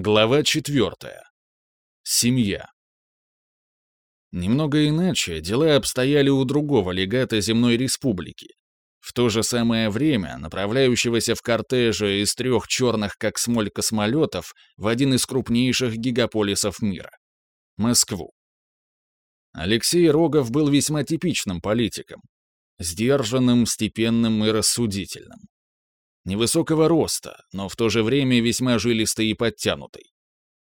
Глава четвертая. Семья. Немного иначе дела обстояли у другого легата Земной Республики. В то же самое время направляющегося в кортеже из трех черных как смоль космолетов в один из крупнейших гигаполисов мира — Москву. Алексей Рогов был весьма типичным политиком. Сдержанным, степенным и рассудительным. Невысокого роста, но в то же время весьма жилистый и подтянутый.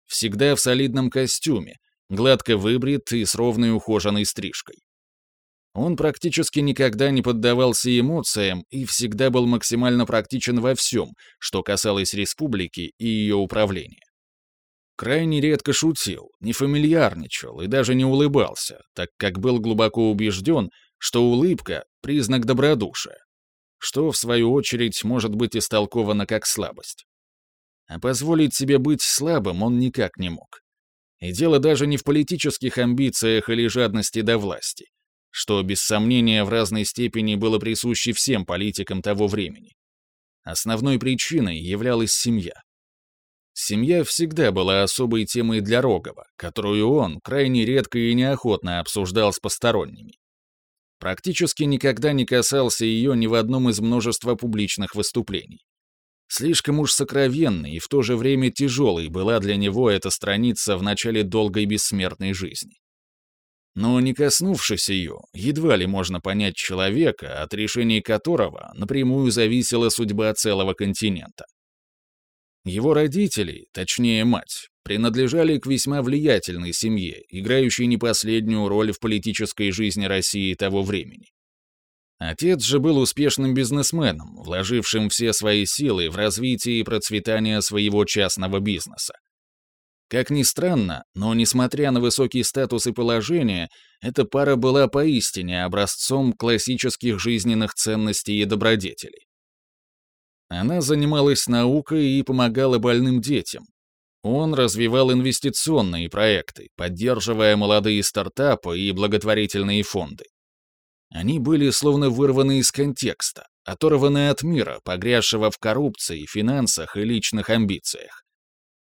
Всегда в солидном костюме, гладко выбрит и с ровной ухоженной стрижкой. Он практически никогда не поддавался эмоциям и всегда был максимально практичен во всем, что касалось республики и ее управления. Крайне редко шутил, не фамильярничал и даже не улыбался, так как был глубоко убежден, что улыбка — признак добродушия что, в свою очередь, может быть истолковано как слабость. А позволить себе быть слабым он никак не мог. И дело даже не в политических амбициях или жадности до власти, что, без сомнения, в разной степени было присуще всем политикам того времени. Основной причиной являлась семья. Семья всегда была особой темой для Рогова, которую он крайне редко и неохотно обсуждал с посторонними практически никогда не касался ее ни в одном из множества публичных выступлений. Слишком уж сокровенной и в то же время тяжелой была для него эта страница в начале долгой бессмертной жизни. Но не коснувшись ее, едва ли можно понять человека, от решений которого напрямую зависела судьба целого континента. Его родители, точнее мать, принадлежали к весьма влиятельной семье, играющей не последнюю роль в политической жизни России того времени. Отец же был успешным бизнесменом, вложившим все свои силы в развитие и процветание своего частного бизнеса. Как ни странно, но несмотря на высокий статус и положение, эта пара была поистине образцом классических жизненных ценностей и добродетелей. Она занималась наукой и помогала больным детям, он развивал инвестиционные проекты, поддерживая молодые стартапы и благотворительные фонды. Они были словно вырваны из контекста, оторваны от мира, погрязшего в коррупции, финансах и личных амбициях.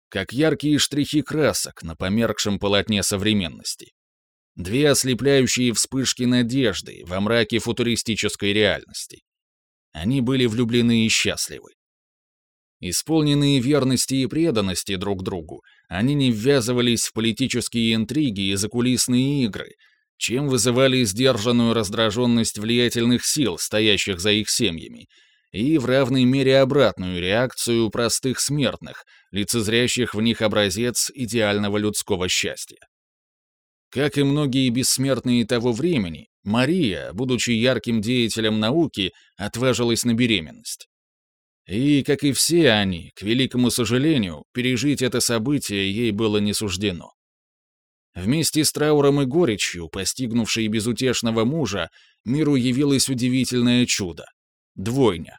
Как яркие штрихи красок на померкшем полотне современности. Две ослепляющие вспышки надежды во мраке футуристической реальности. Они были влюблены и счастливы. Исполненные верности и преданности друг другу, они не ввязывались в политические интриги и закулисные игры, чем вызывали сдержанную раздраженность влиятельных сил, стоящих за их семьями, и в равной мере обратную реакцию простых смертных, лицезрящих в них образец идеального людского счастья. Как и многие бессмертные того времени, Мария, будучи ярким деятелем науки, отважилась на беременность. И, как и все они, к великому сожалению, пережить это событие ей было не суждено. Вместе с трауром и горечью, постигнувшей безутешного мужа, миру явилось удивительное чудо — двойня.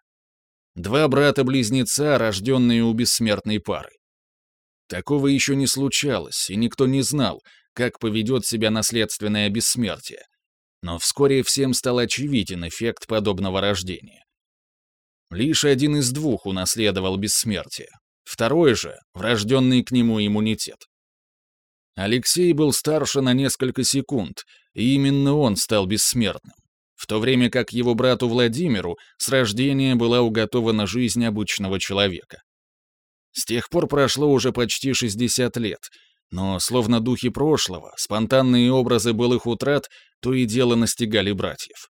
Два брата-близнеца, рожденные у бессмертной пары. Такого еще не случалось, и никто не знал, как поведет себя наследственное бессмертие. Но вскоре всем стал очевиден эффект подобного рождения. Лишь один из двух унаследовал бессмертие. Второй же — врожденный к нему иммунитет. Алексей был старше на несколько секунд, и именно он стал бессмертным, в то время как его брату Владимиру с рождения была уготована жизнь обычного человека. С тех пор прошло уже почти 60 лет, но, словно духи прошлого, спонтанные образы былых утрат то и дело настигали братьев.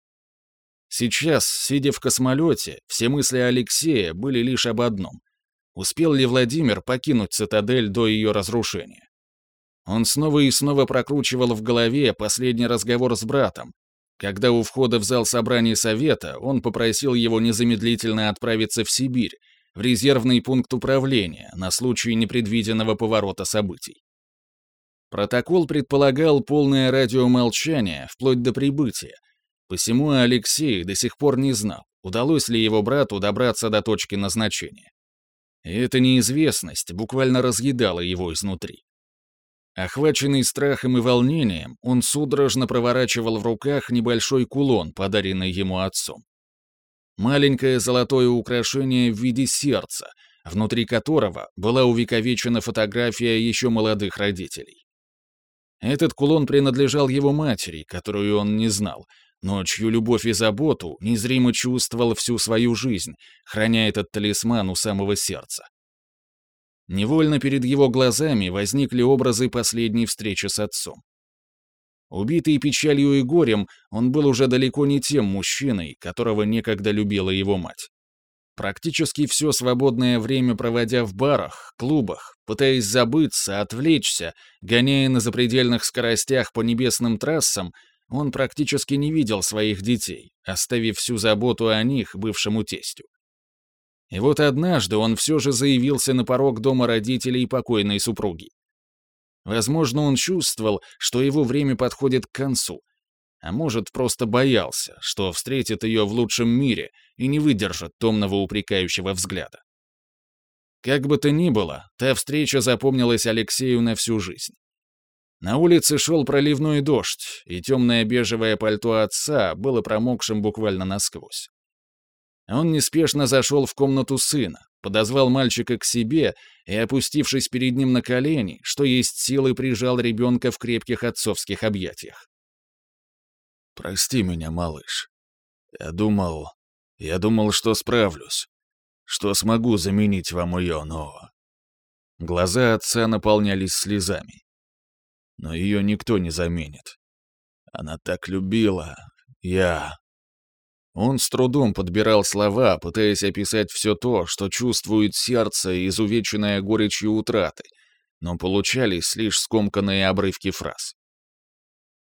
Сейчас, сидя в космолете, все мысли Алексея были лишь об одном. Успел ли Владимир покинуть цитадель до ее разрушения? Он снова и снова прокручивал в голове последний разговор с братом, когда у входа в зал собрания совета он попросил его незамедлительно отправиться в Сибирь, в резервный пункт управления на случай непредвиденного поворота событий. Протокол предполагал полное радиомолчание вплоть до прибытия, Посему Алексей до сих пор не знал, удалось ли его брату добраться до точки назначения. И эта неизвестность буквально разъедала его изнутри. Охваченный страхом и волнением, он судорожно проворачивал в руках небольшой кулон, подаренный ему отцом. Маленькое золотое украшение в виде сердца, внутри которого была увековечена фотография еще молодых родителей. Этот кулон принадлежал его матери, которую он не знал, но чью любовь и заботу незримо чувствовал всю свою жизнь, храня этот талисман у самого сердца. Невольно перед его глазами возникли образы последней встречи с отцом. Убитый печалью и горем, он был уже далеко не тем мужчиной, которого некогда любила его мать. Практически все свободное время проводя в барах, клубах, пытаясь забыться, отвлечься, гоняя на запредельных скоростях по небесным трассам, он практически не видел своих детей, оставив всю заботу о них бывшему тестю. И вот однажды он все же заявился на порог дома родителей покойной супруги. Возможно, он чувствовал, что его время подходит к концу. А может, просто боялся, что встретит ее в лучшем мире и не выдержит томного упрекающего взгляда. Как бы то ни было, та встреча запомнилась Алексею на всю жизнь. На улице шел проливной дождь, и темное бежевое пальто отца было промокшим буквально насквозь. Он неспешно зашел в комнату сына, подозвал мальчика к себе и, опустившись перед ним на колени, что есть силы, прижал ребенка в крепких отцовских объятиях. «Прости меня, малыш. Я думал... Я думал, что справлюсь, что смогу заменить вам ее, но...» Глаза отца наполнялись слезами. Но ее никто не заменит. Она так любила. Я... Он с трудом подбирал слова, пытаясь описать все то, что чувствует сердце, изувеченное горечью утраты, но получались лишь скомканные обрывки фраз.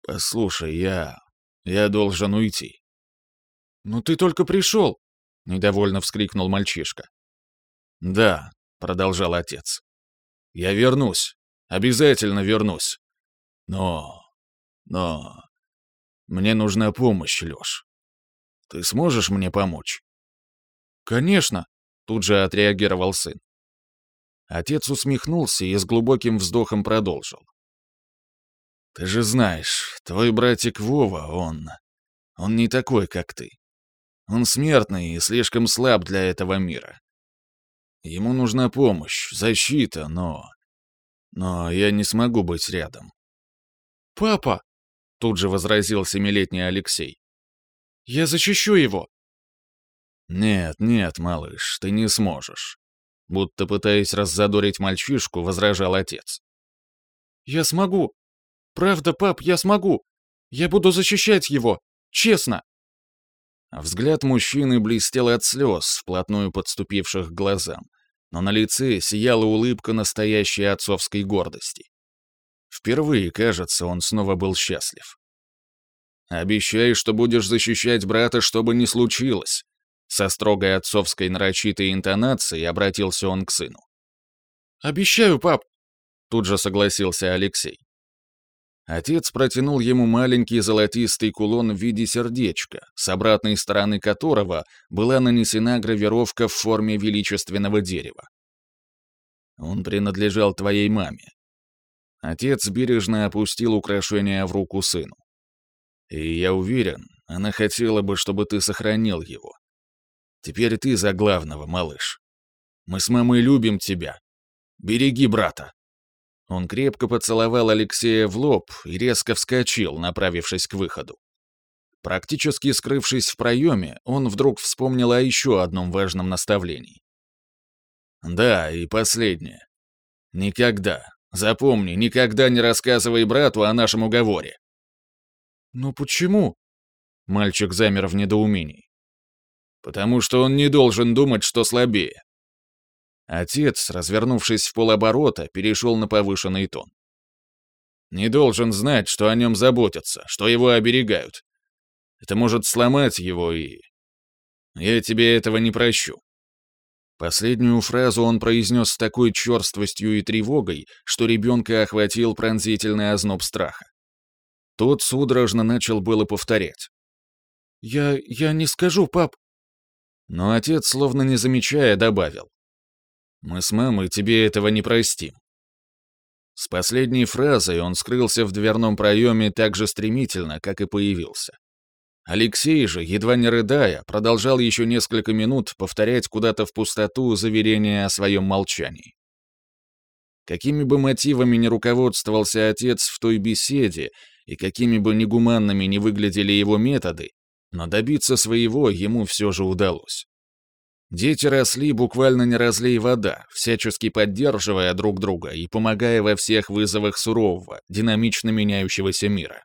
«Послушай, я... я должен уйти». «Ну ты только пришел!» — недовольно вскрикнул мальчишка. «Да», — продолжал отец. «Я вернусь. Обязательно вернусь. Но... но... Мне нужна помощь, Лёш. Ты сможешь мне помочь?» «Конечно», — тут же отреагировал сын. Отец усмехнулся и с глубоким вздохом продолжил. «Ты же знаешь, твой братик Вова, он... он не такой, как ты. Он смертный и слишком слаб для этого мира. Ему нужна помощь, защита, но... Но я не смогу быть рядом». «Папа!» — тут же возразил семилетний Алексей. Я защищу его!» «Нет, нет, малыш, ты не сможешь», — будто пытаясь раззадорить мальчишку, возражал отец. «Я смогу! Правда, пап, я смогу! Я буду защищать его! Честно!» Взгляд мужчины блестел от слез, вплотную подступивших к глазам, но на лице сияла улыбка настоящей отцовской гордости. Впервые, кажется, он снова был счастлив. Обещай, что будешь защищать брата, что бы ни случилось». Со строгой отцовской нарочитой интонацией обратился он к сыну. «Обещаю, пап!» Тут же согласился Алексей. Отец протянул ему маленький золотистый кулон в виде сердечка, с обратной стороны которого была нанесена гравировка в форме величественного дерева. Он принадлежал твоей маме. Отец бережно опустил украшение в руку сыну. И я уверен, она хотела бы, чтобы ты сохранил его. Теперь ты за главного, малыш. Мы с мамой любим тебя. Береги брата». Он крепко поцеловал Алексея в лоб и резко вскочил, направившись к выходу. Практически скрывшись в проеме, он вдруг вспомнил о еще одном важном наставлении. «Да, и последнее. Никогда, запомни, никогда не рассказывай брату о нашем уговоре. «Но почему?» Мальчик замер в недоумении. «Потому что он не должен думать, что слабее». Отец, развернувшись в полоборота, перешел на повышенный тон. «Не должен знать, что о нем заботятся, что его оберегают. Это может сломать его и... Я тебе этого не прощу». Последнюю фразу он произнес с такой черствостью и тревогой, что ребенка охватил пронзительный озноб страха. Тот судорожно начал было повторять. «Я... я не скажу, пап». Но отец, словно не замечая, добавил. «Мы с мамой тебе этого не простим». С последней фразой он скрылся в дверном проеме так же стремительно, как и появился. Алексей же, едва не рыдая, продолжал еще несколько минут повторять куда-то в пустоту заверение о своем молчании. Какими бы мотивами ни руководствовался отец в той беседе, и какими бы негуманными ни выглядели его методы, но добиться своего ему все же удалось. Дети росли буквально не разлей вода, всячески поддерживая друг друга и помогая во всех вызовах сурового, динамично меняющегося мира.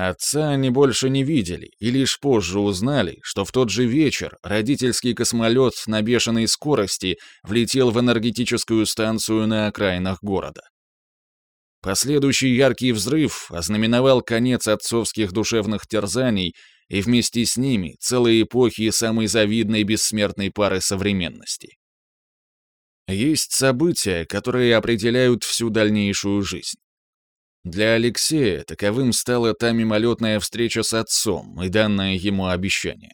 Отца они больше не видели и лишь позже узнали, что в тот же вечер родительский космолет на бешеной скорости влетел в энергетическую станцию на окраинах города. Последующий яркий взрыв ознаменовал конец отцовских душевных терзаний и вместе с ними целые эпохи самой завидной бессмертной пары современности. Есть события, которые определяют всю дальнейшую жизнь. Для Алексея таковым стала та мимолетная встреча с отцом и данное ему обещание.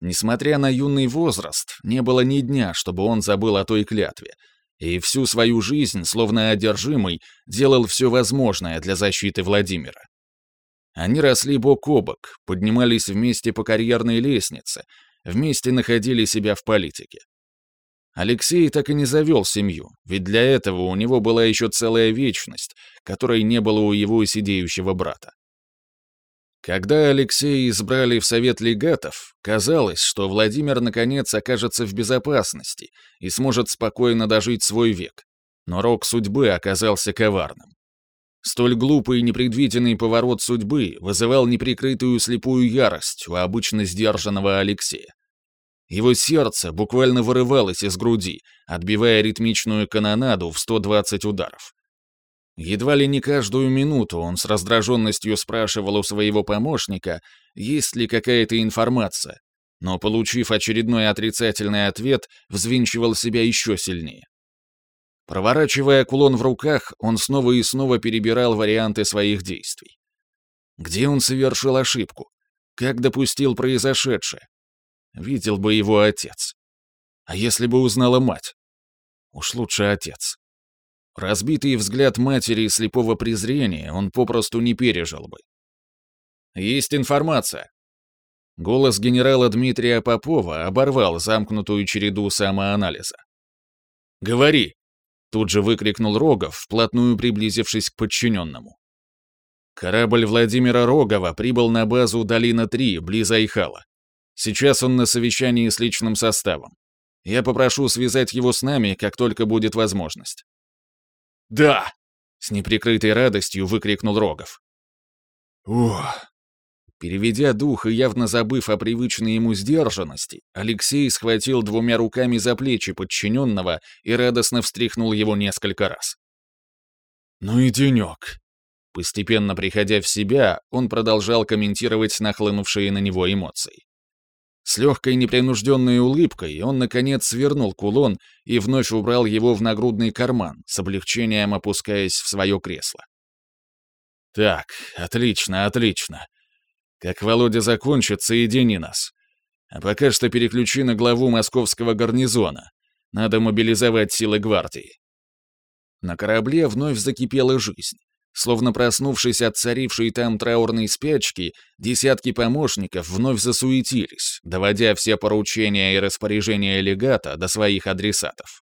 Несмотря на юный возраст, не было ни дня, чтобы он забыл о той клятве, и всю свою жизнь, словно одержимый, делал все возможное для защиты Владимира. Они росли бок о бок, поднимались вместе по карьерной лестнице, вместе находили себя в политике. Алексей так и не завел семью, ведь для этого у него была еще целая вечность, которой не было у его сидеющего брата. Когда Алексея избрали в Совет легатов, казалось, что Владимир наконец окажется в безопасности и сможет спокойно дожить свой век. Но рок судьбы оказался коварным. Столь глупый и непредвиденный поворот судьбы вызывал неприкрытую слепую ярость у обычно сдержанного Алексея. Его сердце буквально вырывалось из груди, отбивая ритмичную канонаду в 120 ударов. Едва ли не каждую минуту он с раздраженностью спрашивал у своего помощника, есть ли какая-то информация, но, получив очередной отрицательный ответ, взвинчивал себя еще сильнее. Проворачивая кулон в руках, он снова и снова перебирал варианты своих действий. Где он совершил ошибку? Как допустил произошедшее? Видел бы его отец. А если бы узнала мать? Уж лучше отец. Разбитый взгляд матери и слепого презрения он попросту не пережил бы. «Есть информация». Голос генерала Дмитрия Попова оборвал замкнутую череду самоанализа. «Говори!» — тут же выкрикнул Рогов, вплотную приблизившись к подчиненному. Корабль Владимира Рогова прибыл на базу Долина-3, близ Айхала. Сейчас он на совещании с личным составом. Я попрошу связать его с нами, как только будет возможность». «Да!» — с неприкрытой радостью выкрикнул Рогов. «Ух!» Переведя дух и явно забыв о привычной ему сдержанности, Алексей схватил двумя руками за плечи подчиненного и радостно встряхнул его несколько раз. «Ну и денек!» Постепенно приходя в себя, он продолжал комментировать нахлынувшие на него эмоции. С легкой непринужденной улыбкой он, наконец, свернул кулон и вновь убрал его в нагрудный карман, с облегчением опускаясь в свое кресло. «Так, отлично, отлично. Как Володя закончит, соедини нас. А пока что переключи на главу московского гарнизона. Надо мобилизовать силы гвардии». На корабле вновь закипела жизнь. Словно проснувшись от царившей там траурной спячки, десятки помощников вновь засуетились, доводя все поручения и распоряжения легата до своих адресатов.